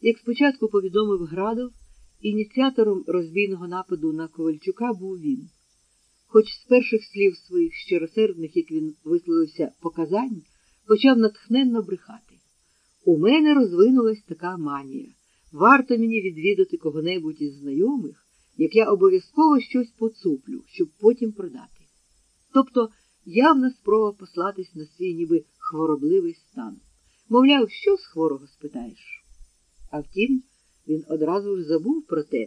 Як спочатку повідомив Градов, ініціатором розбійного нападу на Ковальчука був він. Хоч з перших слів своїх щиросердних, як він висловився, показань, почав натхненно брехати. У мене розвинулась така манія. Варто мені відвідати кого-небудь із знайомих, як я обов'язково щось поцуплю, щоб потім продати. Тобто явна спроба послатись на свій ніби хворобливий стан. Мовляв, що з хворого спитаєш? А втім, він одразу ж забув про те,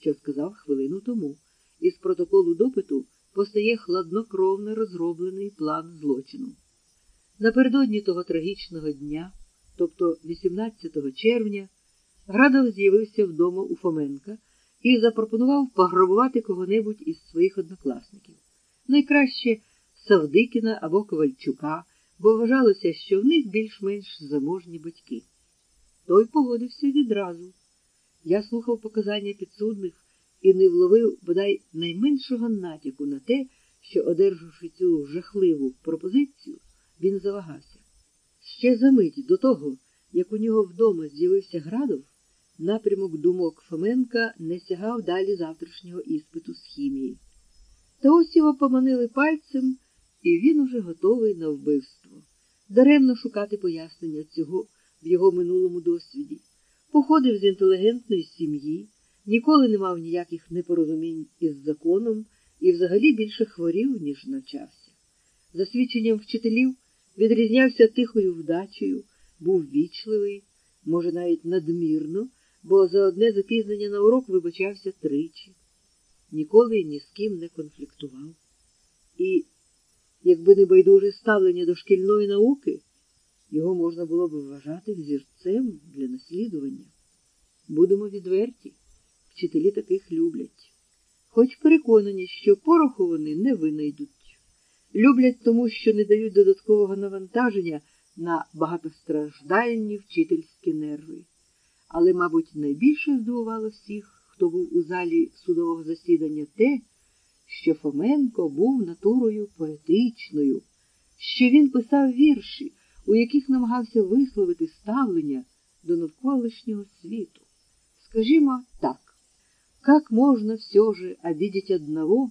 що сказав хвилину тому, і з протоколу допиту постає хладнокровно розроблений план злочину. Напередодні того трагічного дня, тобто 18 червня, Градов з'явився вдома у Фоменка і запропонував пограбувати кого-небудь із своїх однокласників. Найкраще Савдикіна або Ковальчука, бо вважалося, що в них більш-менш заможні батьки. Той погодився відразу. Я слухав показання підсудних і не вловив бодай найменшого натяку на те, що, одержавши цю жахливу пропозицію, він завагався. Ще за мить до того, як у нього вдома з'явився Градов, напрямок думок Фоменка не сягав далі завтрашнього іспиту з хімії. Та ось його поманили пальцем, і він уже готовий на вбивство. Даремно шукати пояснення цього в його минулому досвіді. Походив з інтелігентної сім'ї, ніколи не мав ніяких непорозумінь із законом і взагалі більше хворів, ніж навчався. За свідченням вчителів відрізнявся тихою вдачею, був вічливий, може, навіть надмірно, бо за одне запізнення на урок вибачався тричі, ніколи ні з ким не конфліктував. І, якби не байдуже ставлення до шкільної науки, його можна було б вважати взірцем для наслідування. Будемо відверті, вчителі таких люблять. Хоч переконані, що пороху вони не винайдуть. Люблять тому, що не дають додаткового навантаження на багатостраждальні вчительські нерви. Але, мабуть, найбільше здивувало всіх, хто був у залі судового засідання, те, що Фоменко був натурою поетичною, що він писав вірші, у яких намагався висловити ставлення до навколишнього світу. Скажімо так, как можно все же обидеть одного,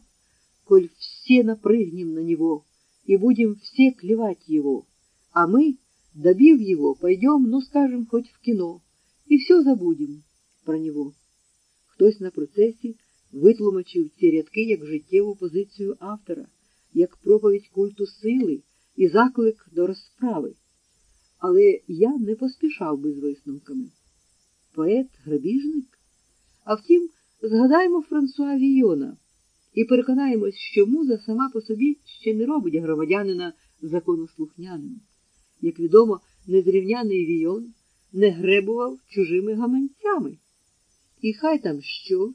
коль все напрыгнем на него и будем все клевать его, а мы, добив его, пойдем, ну, скажем, хоть в кино, и все забудем про него. Хтось на процесі витлумачив ці рядки як життєву позицію автора, як проповідь культу сили і заклик до розправи. Але я не поспішав би з висновками. Поет грабіжник? А втім, згадаємо Франсуа Війона і переконаємось, що муза сама по собі ще не робить громадянина законослухняним. Як відомо, незрівняний Війон не гребував чужими гаманцями. І хай там що,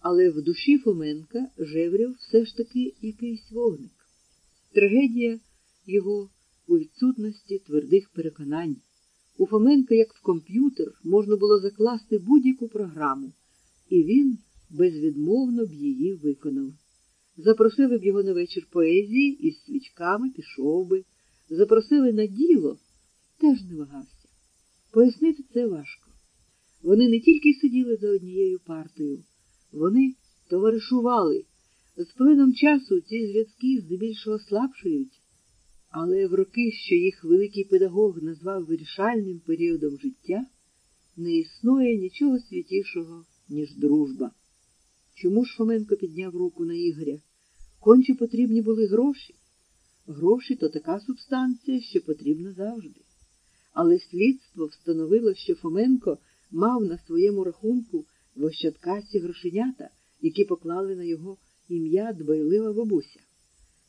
але в душі Фоменка жеврів все ж таки якийсь вогник. Трагедія його у відсутності твердих переконань. У Фоменка, як в комп'ютер, можна було закласти будь-яку програму, і він безвідмовно б її виконав. Запросили б його на вечір поезії із свічками, пішов би, запросили на діло, теж не вагався. Пояснити це важко. Вони не тільки сиділи за однією партою, вони товаришували. З плином часу ці зв'язки здебільшого слабшують, але в роки, що їх великий педагог назвав вирішальним періодом життя, не існує нічого святішого, ніж дружба. Чому ж Фоменко підняв руку на Ігоря? Конче потрібні були гроші. Гроші то така субстанція, що потрібна завжди. Але слідство встановило, що Фоменко мав на своєму рахунку в Ощадкасі грошенята, які поклали на його ім'я дбайлива бабуся.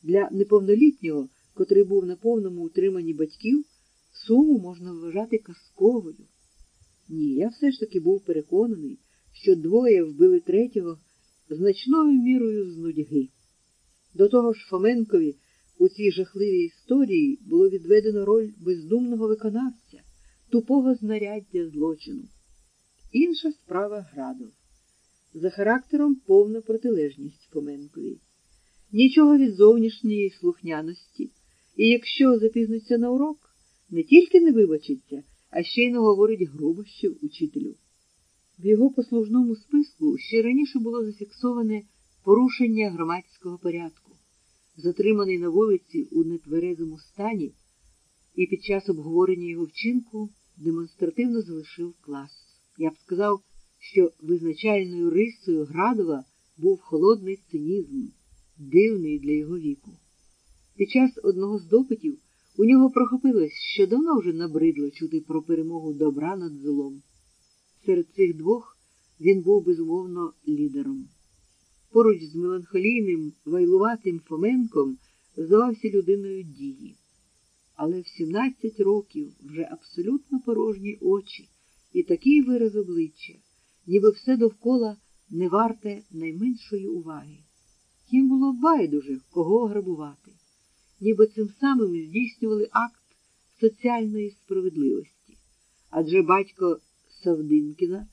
Для неповнолітнього, котрий був на повному утриманні батьків, суму можна вважати казковою. Ні, я все ж таки був переконаний, що двоє вбили третього значною мірою з нудьги. До того ж, Фоменкові у цій жахливій історії було відведено роль бездумного виконавця, тупого знаряддя злочину. Інша справа Градов. За характером повна протилежність Фоменкові. Нічого від зовнішньої слухняності, і якщо запізниться на урок, не тільки не вибачиться, а ще й наговорить грубощів учителю. В його послужному списку ще раніше було зафіксоване порушення громадського порядку, затриманий на вулиці у нетверезому стані, і під час обговорення його вчинку демонстративно залишив клас. Я б сказав, що визначальною рисою Градова був холодний цинізм, дивний для його віку. Під час одного з допитів у нього прохопилось, що давно вже набридло чути про перемогу добра над злом. Серед цих двох він був безумовно лідером. Поруч з меланхолійним, вайлуватим Фоменком здавався людиною дії. Але в 17 років вже абсолютно порожні очі і такий вираз обличчя, ніби все довкола не варте найменшої уваги. Їм було байдуже, кого грабувати, ніби цим самим здійснювали акт соціальної справедливості. Адже батько Савдинкіна